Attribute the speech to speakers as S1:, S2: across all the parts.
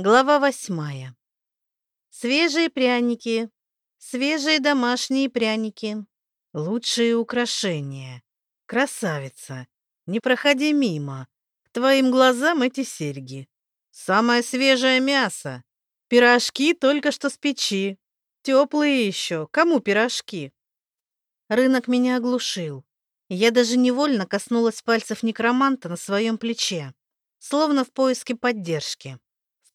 S1: Глава восьмая. Свежие пряники, свежие домашние пряники, лучшие украшения. Красавица, не проходи мимо. К твоим глазам эти серьги. Самое свежее мясо. Пирожки только что с печи. Теплые еще. Кому пирожки? Рынок меня оглушил. Я даже невольно коснулась пальцев некроманта на своем плече, словно в поиске поддержки.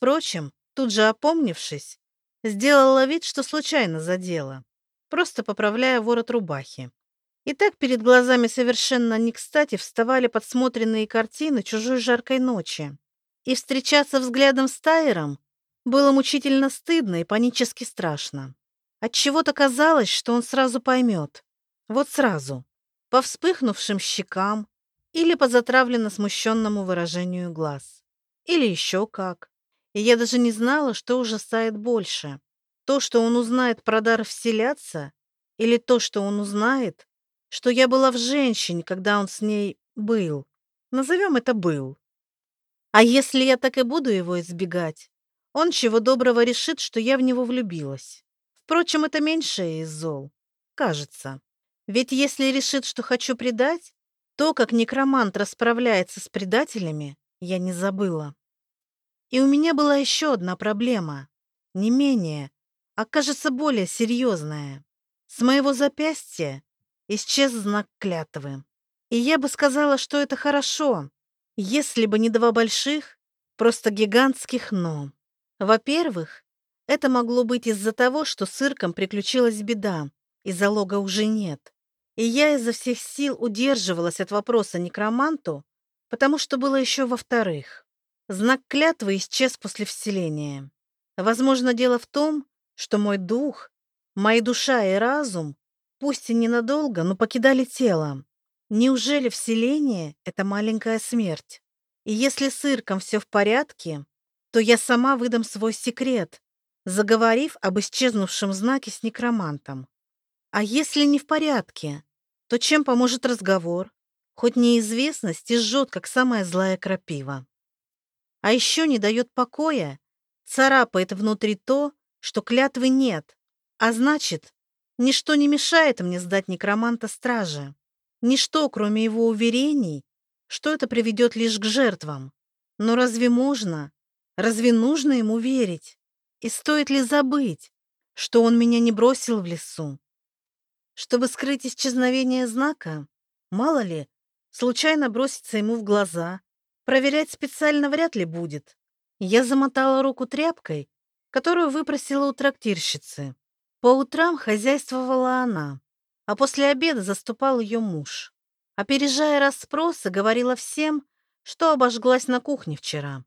S1: Впрочем, тут же опомнившись, сделала вид, что случайно задела, просто поправляя ворот рубахи. И так перед глазами совершенно не кстати вставали подсмотренные картины чужой жаркой ночи. И встречаться взглядом с Тайером было мучительно стыдно и панически страшно. Отчего-то казалось, что он сразу поймет. Вот сразу. По вспыхнувшим щекам или по затравленно смущенному выражению глаз. Или еще как. И я даже не знала, что ужасает больше. То, что он узнает про дар вселяться, или то, что он узнает, что я была в женщине, когда он с ней был. Назовем это «был». А если я так и буду его избегать, он чего доброго решит, что я в него влюбилась. Впрочем, это меньшее из зол. Кажется. Ведь если решит, что хочу предать, то, как некромант расправляется с предателями, я не забыла. И у меня была еще одна проблема, не менее, а кажется более серьезная. С моего запястья исчез знак клятвы. И я бы сказала, что это хорошо, если бы не два больших, просто гигантских «но». Во-первых, это могло быть из-за того, что с Ирком приключилась беда, и залога уже нет. И я изо всех сил удерживалась от вопроса некроманту, потому что было еще во-вторых. Знак клятвы исчез после вселения. Возможно, дело в том, что мой дух, моя душа и разум, пусть и ненадолго, но покидали тело. Неужели вселение — это маленькая смерть? И если с Ирком все в порядке, то я сама выдам свой секрет, заговорив об исчезнувшем знаке с некромантом. А если не в порядке, то чем поможет разговор? Хоть неизвестность и как самая злая крапива. А еще не дает покоя, царапает внутри то, что клятвы нет, а значит, ничто не мешает мне сдать некроманта страже. Ничто, кроме его уверений, что это приведет лишь к жертвам. Но разве можно, разве нужно ему верить? И стоит ли забыть, что он меня не бросил в лесу? Чтобы скрыть исчезновение знака, мало ли, случайно броситься ему в глаза, Проверять специально вряд ли будет. Я замотала руку тряпкой, которую выпросила у трактирщицы. По утрам хозяйствовала она, а после обеда заступал ее муж. Опережая расспросы, говорила всем, что обожглась на кухне вчера.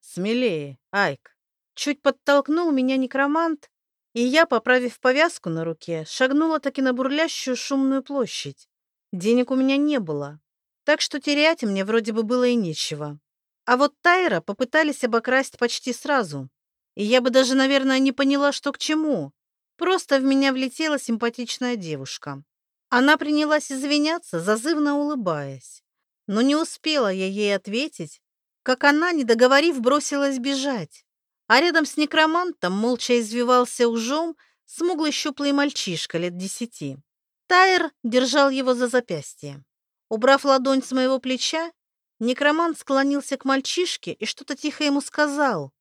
S1: «Смелее, Айк!» Чуть подтолкнул меня некромант, и я, поправив повязку на руке, шагнула таки на бурлящую шумную площадь. Денег у меня не было, так что терять мне вроде бы было и нечего. А вот Тайра попытались обокрасть почти сразу. И я бы даже, наверное, не поняла, что к чему. Просто в меня влетела симпатичная девушка. Она принялась извиняться, зазывно улыбаясь. Но не успела я ей ответить, как она, не договорив, бросилась бежать. А рядом с некромантом молча извивался ужом смуглый щуплый мальчишка лет десяти. Тайр держал его за запястье. Убрав ладонь с моего плеча, некромант склонился к мальчишке и что-то тихо ему сказал.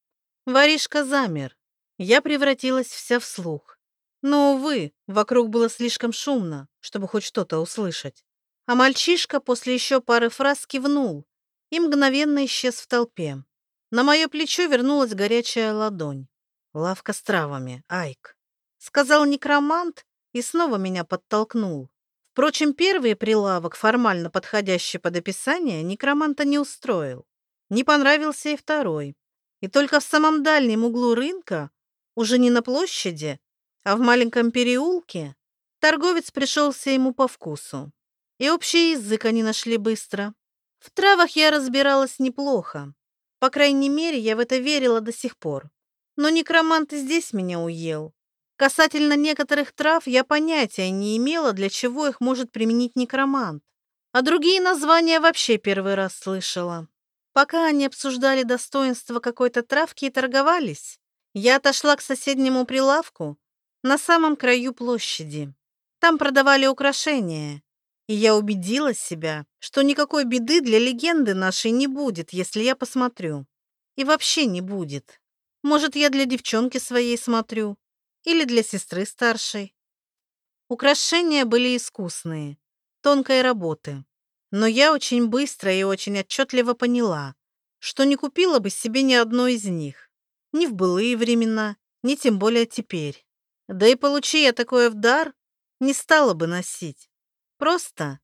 S1: Воришка замер. Я превратилась вся в слух. Но, увы, вокруг было слишком шумно, чтобы хоть что-то услышать. А мальчишка после еще пары фраз кивнул и мгновенно исчез в толпе. На мое плечо вернулась горячая ладонь. «Лавка с травами, Айк», — сказал некромант и снова меня подтолкнул. Впрочем, первый прилавок, формально подходящий под описание, некроманта не устроил. Не понравился и второй. И только в самом дальнем углу рынка, уже не на площади, а в маленьком переулке, торговец пришелся ему по вкусу. И общий язык они нашли быстро. В травах я разбиралась неплохо. По крайней мере, я в это верила до сих пор. Но некромант здесь меня уел. Касательно некоторых трав я понятия не имела, для чего их может применить некромант. А другие названия вообще первый раз слышала. Пока они обсуждали достоинство какой-то травки и торговались, я отошла к соседнему прилавку на самом краю площади. Там продавали украшения, и я убедила себя, что никакой беды для легенды нашей не будет, если я посмотрю. И вообще не будет. Может, я для девчонки своей смотрю или для сестры старшей. Украшения были искусные, тонкой работы. Но я очень быстро и очень отчетливо поняла, что не купила бы себе ни одной из них. Ни в былые времена, ни тем более теперь. Да и получи я такое в дар, не стала бы носить. Просто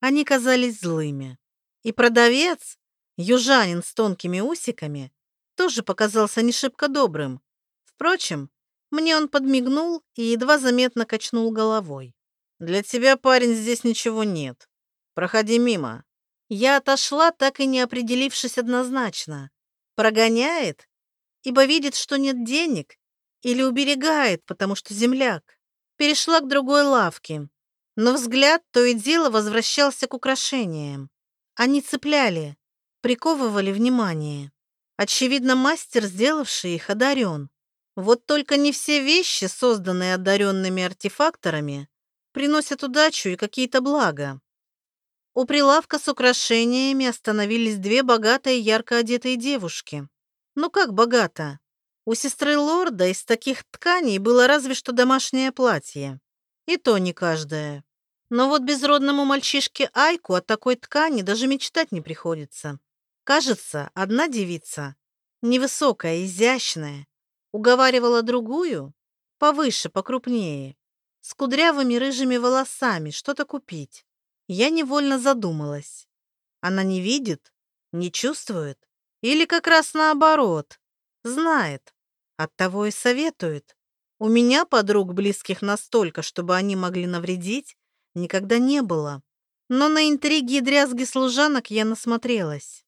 S1: они казались злыми. И продавец, южанин с тонкими усиками, тоже показался не шибко добрым. Впрочем, мне он подмигнул и едва заметно качнул головой. «Для тебя, парень, здесь ничего нет. Проходи мимо». Я отошла, так и не определившись однозначно. Прогоняет, ибо видит, что нет денег, или уберегает, потому что земляк. Перешла к другой лавке, но взгляд то и дело возвращался к украшениям. Они цепляли, приковывали внимание. Очевидно, мастер, сделавший их, одарен. Вот только не все вещи, созданные одаренными артефакторами, приносят удачу и какие-то блага. У прилавка с украшениями остановились две богатые ярко одетые девушки. Ну как богато? У сестры лорда из таких тканей было разве что домашнее платье. И то не каждое. Но вот безродному мальчишке Айку от такой ткани даже мечтать не приходится. Кажется, одна девица, невысокая, изящная, уговаривала другую, повыше, покрупнее, с кудрявыми рыжими волосами, что-то купить. Я невольно задумалась. Она не видит, не чувствует? Или как раз наоборот, знает, оттого и советует. У меня подруг близких настолько, чтобы они могли навредить, никогда не было. Но на интриги и дрязги служанок я насмотрелась.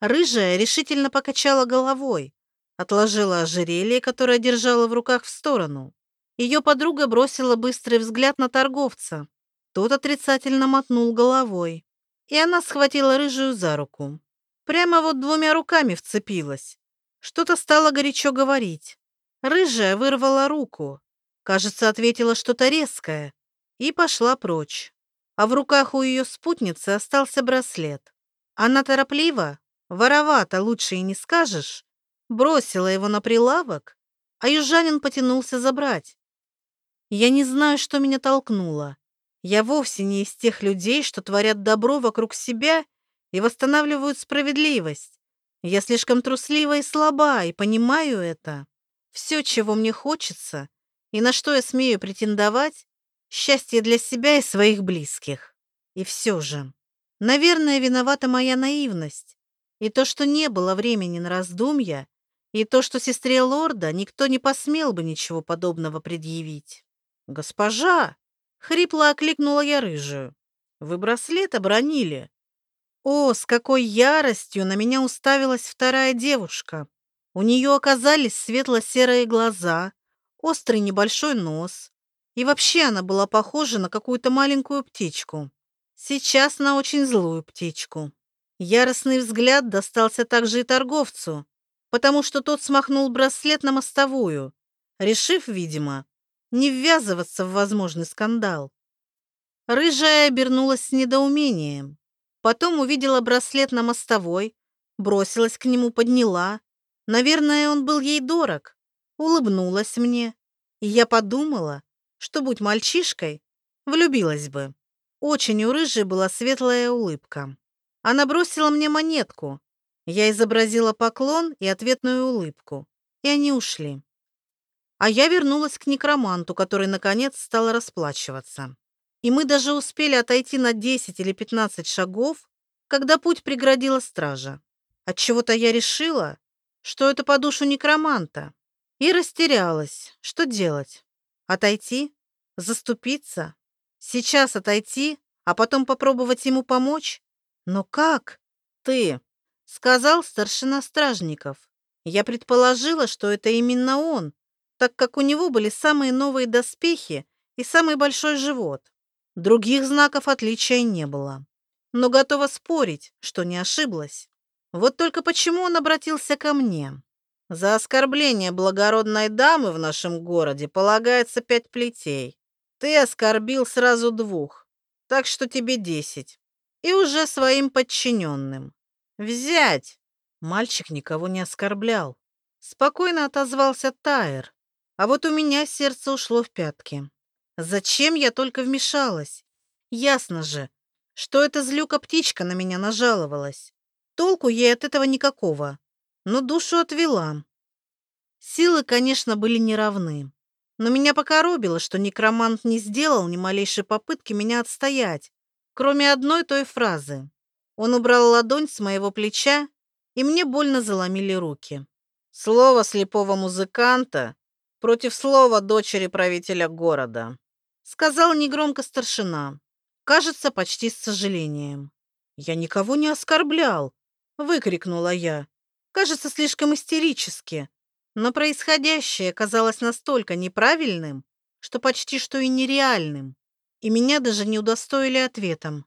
S1: Рыжая решительно покачала головой, отложила ожерелье, которое держала в руках, в сторону. Ее подруга бросила быстрый взгляд на торговца, тот отрицательно мотнул головой, и она схватила рыжую за руку. Прямо вот двумя руками вцепилась. Что-то стало горячо говорить. Рыжая вырвала руку. Кажется, ответила что-то резкое. И пошла прочь. А в руках у ее спутницы остался браслет. Она торопливо, воровато, лучше и не скажешь, бросила его на прилавок, а южанин потянулся забрать. Я не знаю, что меня толкнуло. Я вовсе не из тех людей, что творят добро вокруг себя и восстанавливают справедливость. Я слишком труслива и слаба, и понимаю это. Все, чего мне хочется, и на что я смею претендовать, счастье для себя и своих близких. И все же, наверное, виновата моя наивность. И то, что не было времени на раздумья, и то, что сестре лорда никто не посмел бы ничего подобного предъявить. «Госпожа!» Хрипло окликнула я рыжую. «Вы браслет обронили?» О, с какой яростью на меня уставилась вторая девушка. У нее оказались светло-серые глаза, острый небольшой нос. И вообще она была похожа на какую-то маленькую птичку. Сейчас на очень злую птичку. Яростный взгляд достался также и торговцу, потому что тот смахнул браслет на мостовую, решив, видимо, не ввязываться в возможный скандал. Рыжая обернулась с недоумением. Потом увидела браслет на мостовой, бросилась к нему, подняла. Наверное, он был ей дорог. Улыбнулась мне. И я подумала, что, будь мальчишкой, влюбилась бы. Очень у рыжей была светлая улыбка. Она бросила мне монетку. Я изобразила поклон и ответную улыбку. И они ушли. А я вернулась к некроманту, который, наконец, стал расплачиваться. И мы даже успели отойти на 10 или 15 шагов, когда путь преградила стража. Отчего-то я решила, что это по душу некроманта, и растерялась. Что делать? Отойти? Заступиться? Сейчас отойти, а потом попробовать ему помочь? Но как? Ты, сказал старшина стражников. Я предположила, что это именно он, так как у него были самые новые доспехи и самый большой живот. Других знаков отличия не было. Но готова спорить, что не ошиблась. Вот только почему он обратился ко мне? За оскорбление благородной дамы в нашем городе полагается пять плетей. Ты оскорбил сразу двух, так что тебе десять. И уже своим подчиненным. Взять! Мальчик никого не оскорблял. Спокойно отозвался Тайер. А вот у меня сердце ушло в пятки. Зачем я только вмешалась? Ясно же, что эта злюка-птичка на меня нажаловалась. Толку ей от этого никакого, но душу отвела. Силы, конечно, были неравны, но меня покоробило, что некромант не сделал ни малейшей попытки меня отстоять, кроме одной той фразы. Он убрал ладонь с моего плеча, и мне больно заломили руки. Слово слепого музыканта против слова дочери правителя города сказал негромко старшина. Кажется, почти с сожалением. «Я никого не оскорблял!» — выкрикнула я. Кажется, слишком истерически. Но происходящее казалось настолько неправильным, что почти что и нереальным. И меня даже не удостоили ответом.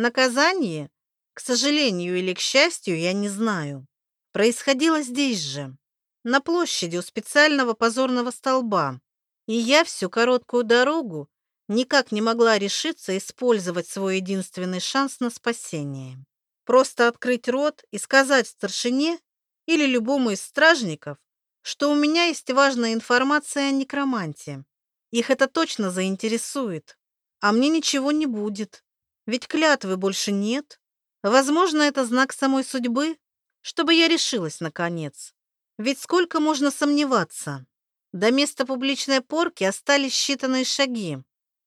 S1: Наказание, к сожалению или к счастью, я не знаю. Происходило здесь же, на площади у специального позорного столба, и я всю короткую дорогу никак не могла решиться использовать свой единственный шанс на спасение. Просто открыть рот и сказать старшине или любому из стражников, что у меня есть важная информация о некроманте. Их это точно заинтересует. А мне ничего не будет. Ведь клятвы больше нет. Возможно, это знак самой судьбы, чтобы я решилась наконец. Ведь сколько можно сомневаться? До места публичной порки остались считанные шаги.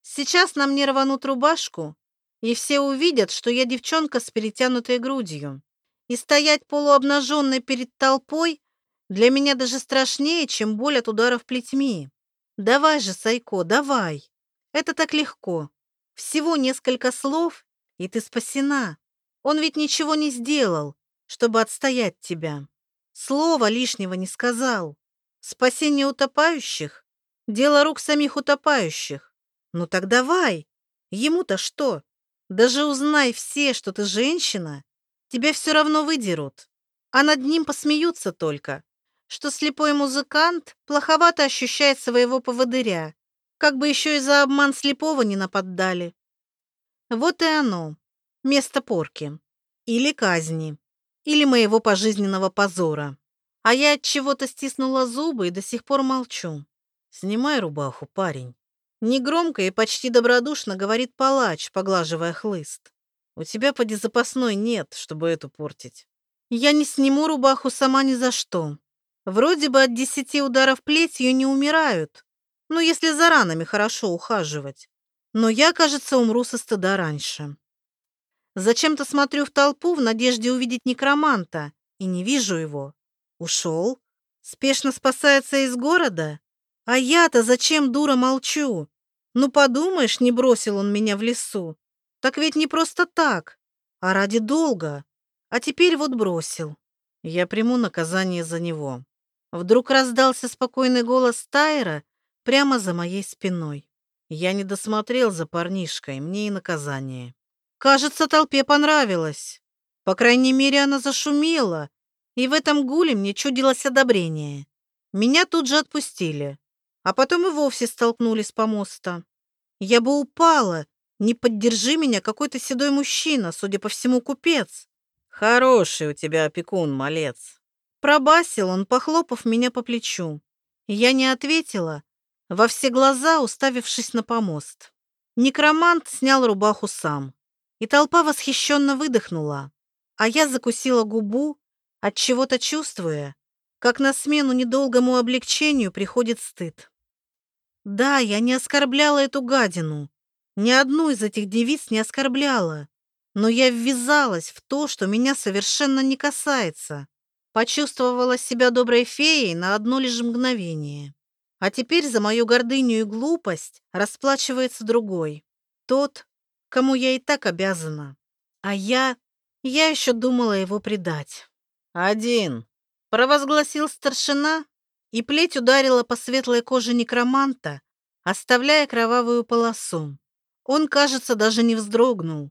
S1: Сейчас на мне рванут рубашку, и все увидят, что я девчонка с перетянутой грудью. И стоять полуобнаженной перед толпой для меня даже страшнее, чем боль от ударов плетьми. Давай же, Сайко, давай. Это так легко. Всего несколько слов, и ты спасена. Он ведь ничего не сделал, чтобы отстоять тебя. Слова лишнего не сказал. Спасение утопающих — дело рук самих утопающих. Ну так давай. Ему-то что? Даже узнай все, что ты женщина, тебя все равно выдерут. А над ним посмеются только, что слепой музыкант плоховато ощущает своего поводыря, как бы еще и за обман слепого не нападали. Вот и оно, место порки. Или казни. Или моего пожизненного позора. А я от чего-то стиснула зубы и до сих пор молчу. Снимай рубаху, парень. Негромко и почти добродушно говорит палач, поглаживая хлыст. У тебя поди запасной нет, чтобы эту портить. Я не сниму рубаху сама ни за что. Вроде бы от десяти ударов плетью не умирают. Ну, если за ранами хорошо ухаживать. Но я, кажется, умру со стыда раньше. Зачем-то смотрю в толпу в надежде увидеть некроманта и не вижу его. Ушел? Спешно спасается из города? А я-то зачем, дура, молчу? Ну, подумаешь, не бросил он меня в лесу. Так ведь не просто так, а ради долга. А теперь вот бросил. Я приму наказание за него. Вдруг раздался спокойный голос Тайра прямо за моей спиной. Я не досмотрел за парнишкой, мне и наказание. Кажется, толпе понравилось. По крайней мере, она зашумела, и в этом гуле мне чудилось одобрение. Меня тут же отпустили, а потом и вовсе столкнули с помоста. Я бы упала, не поддержи меня какой-то седой мужчина, судя по всему, купец. Хороший у тебя опекун, малец. Пробасил он, похлопав меня по плечу. Я не ответила, во все глаза уставившись на помост. Некромант снял рубаху сам, и толпа восхищенно выдохнула, а я закусила губу, от чего-то чувствуя, как на смену недолгому облегчению приходит стыд. Да, я не оскорбляла эту гадину. Ни одну из этих девиц не оскорбляла. Но я ввязалась в то, что меня совершенно не касается. Почувствовала себя доброй феей на одно лишь мгновение. А теперь за мою гордыню и глупость расплачивается другой. Тот, кому я и так обязана. А я... Я еще думала его предать. «Один!» — провозгласил старшина, и плеть ударила по светлой коже некроманта, оставляя кровавую полосу. Он, кажется, даже не вздрогнул.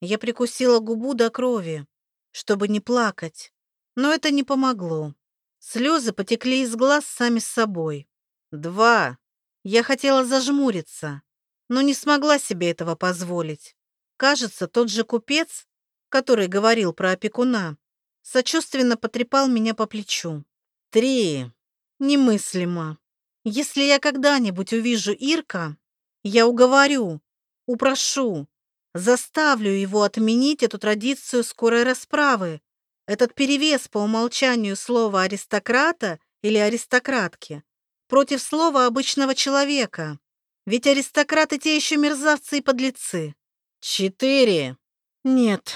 S1: Я прикусила губу до крови. чтобы не плакать. Но это не помогло. Слезы потекли из глаз сами с собой. Два. Я хотела зажмуриться, но не смогла себе этого позволить. Кажется, тот же купец, который говорил про опекуна, сочувственно потрепал меня по плечу. Три. Немыслимо. Если я когда-нибудь увижу Ирка, я уговорю, упрошу, заставлю его отменить эту традицию скорой расправы, этот перевес по умолчанию слова аристократа или аристократки против слова обычного человека. Ведь аристократы те еще мерзавцы и подлецы. Четыре. Нет,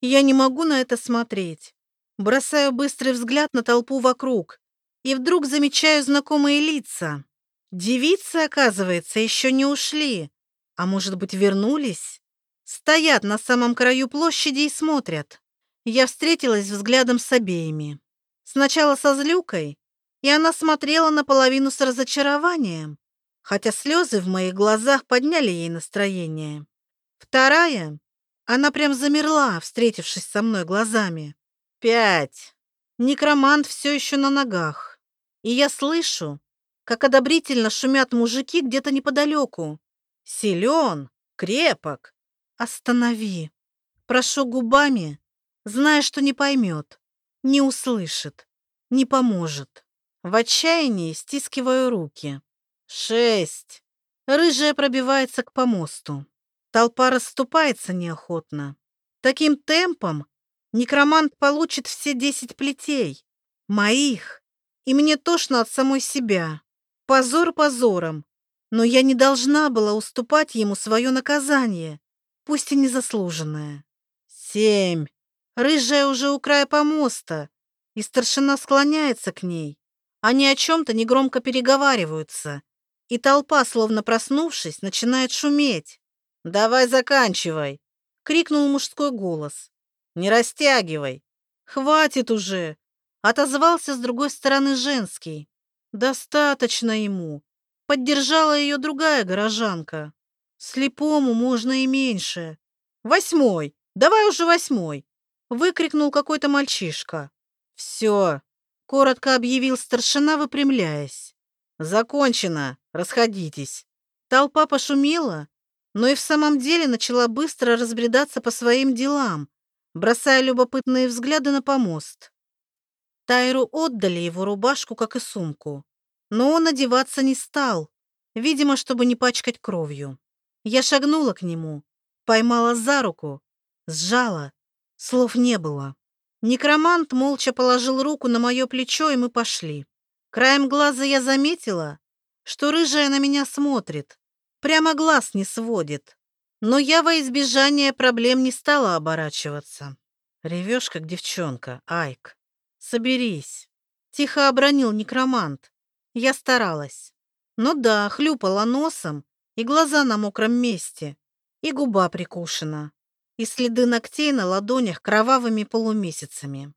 S1: я не могу на это смотреть. Бросаю быстрый взгляд на толпу вокруг и вдруг замечаю знакомые лица. Девицы, оказывается, еще не ушли. А может быть, вернулись? Стоят на самом краю площади и смотрят. Я встретилась взглядом с обеими. Сначала со злюкой, и она смотрела наполовину с разочарованием, хотя слезы в моих глазах подняли ей настроение. Вторая, она прям замерла, встретившись со мной глазами. Пять. Некромант все еще на ногах. И я слышу, как одобрительно шумят мужики где-то неподалеку. Силен, крепок. Останови. Прошу губами, зная, что не поймет, не услышит, не поможет. В отчаянии стискиваю руки. Шесть. Рыжая пробивается к помосту. Толпа расступается неохотно. Таким темпом некромант получит все десять плетей. Моих. И мне тошно от самой себя. Позор позором. Но я не должна была уступать ему свое наказание, пусть и незаслуженное. Семь. Рыжая уже у края помоста, и старшина склоняется к ней. Они о чем-то негромко переговариваются, и толпа, словно проснувшись, начинает шуметь. «Давай заканчивай!» — крикнул мужской голос. «Не растягивай!» «Хватит уже!» — отозвался с другой стороны женский. «Достаточно ему!» — поддержала ее другая горожанка. «Слепому можно и меньше!» «Восьмой! Давай уже восьмой!» — выкрикнул какой-то мальчишка. «Все!» Коротко объявил старшина, выпрямляясь. «Закончено! Расходитесь!» Толпа пошумела, но и в самом деле начала быстро разбредаться по своим делам, бросая любопытные взгляды на помост. Тайру отдали его рубашку, как и сумку, но он одеваться не стал, видимо, чтобы не пачкать кровью. Я шагнула к нему, поймала за руку, сжала, слов не было. Некромант молча положил руку на мое плечо, и мы пошли. Краем глаза я заметила, что рыжая на меня смотрит, прямо глаз не сводит. Но я во избежание проблем не стала оборачиваться. Ревешь, как девчонка, Айк. Соберись. Тихо обронил некромант. Я старалась. Ну да, хлюпала носом, и глаза на мокром месте, и губа прикушена и следы ногтей на ладонях кровавыми полумесяцами.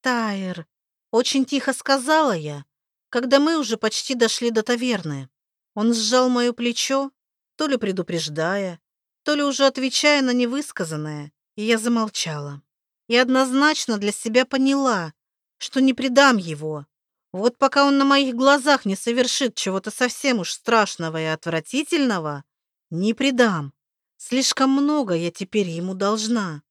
S1: «Тайр!» — очень тихо сказала я, когда мы уже почти дошли до таверны. Он сжал мое плечо, то ли предупреждая, то ли уже отвечая на невысказанное, и я замолчала. И однозначно для себя поняла, что не предам его. Вот пока он на моих глазах не совершит чего-то совсем уж страшного и отвратительного, не предам. Слишком много я теперь ему должна.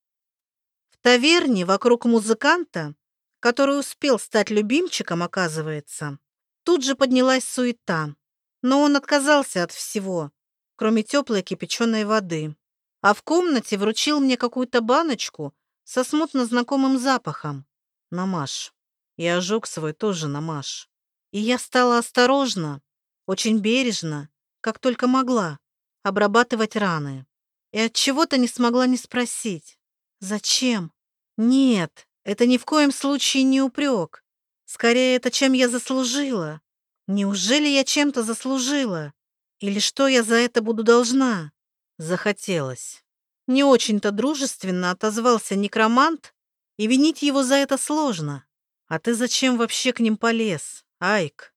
S1: В таверне вокруг музыканта, который успел стать любимчиком, оказывается, тут же поднялась суета. Но он отказался от всего, кроме теплой кипяченой воды. А в комнате вручил мне какую-то баночку со смутно знакомым запахом. Намаш. И ожог свой тоже намаш. И я стала осторожно, очень бережно, как только могла, обрабатывать раны и от чего-то не смогла не спросить. Зачем? Нет, это ни в коем случае не упрек. Скорее, это чем я заслужила. Неужели я чем-то заслужила? Или что я за это буду должна? Захотелось. Не очень-то дружественно отозвался некромант, и винить его за это сложно. А ты зачем вообще к ним полез, Айк?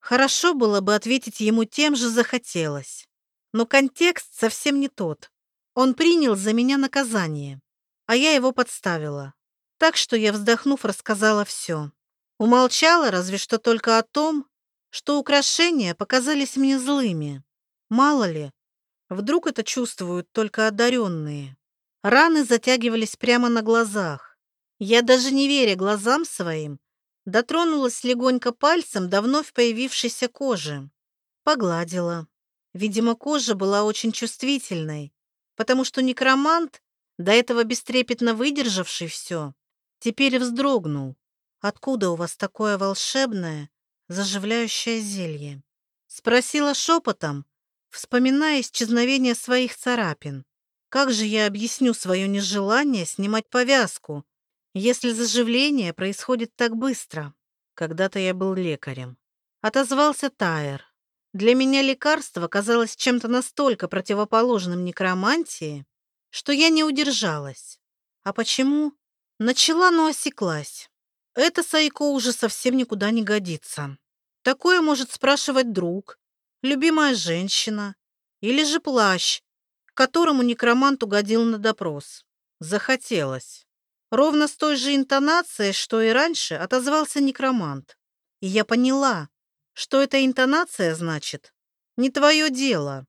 S1: Хорошо было бы ответить ему тем же захотелось. Но контекст совсем не тот. Он принял за меня наказание, а я его подставила. Так что я, вздохнув, рассказала все. Умолчала разве что только о том, что украшения показались мне злыми. Мало ли, вдруг это чувствуют только одаренные. Раны затягивались прямо на глазах. Я даже не веря глазам своим, дотронулась легонько пальцем до вновь появившейся кожи. Погладила. Видимо, кожа была очень чувствительной, потому что некромант, до этого бестрепетно выдержавший все, теперь вздрогнул. «Откуда у вас такое волшебное, заживляющее зелье?» Спросила шепотом, вспоминая исчезновение своих царапин. «Как же я объясню свое нежелание снимать повязку, если заживление происходит так быстро?» Когда-то я был лекарем. Отозвался Тайер. Для меня лекарство казалось чем-то настолько противоположным некромантии, что я не удержалась. А почему? Начала, но осеклась. Это Сайко уже совсем никуда не годится. Такое может спрашивать друг, любимая женщина или же плащ, которому некромант угодил на допрос. Захотелось. Ровно с той же интонацией, что и раньше, отозвался некромант. И я поняла, что эта интонация значит «не твое дело».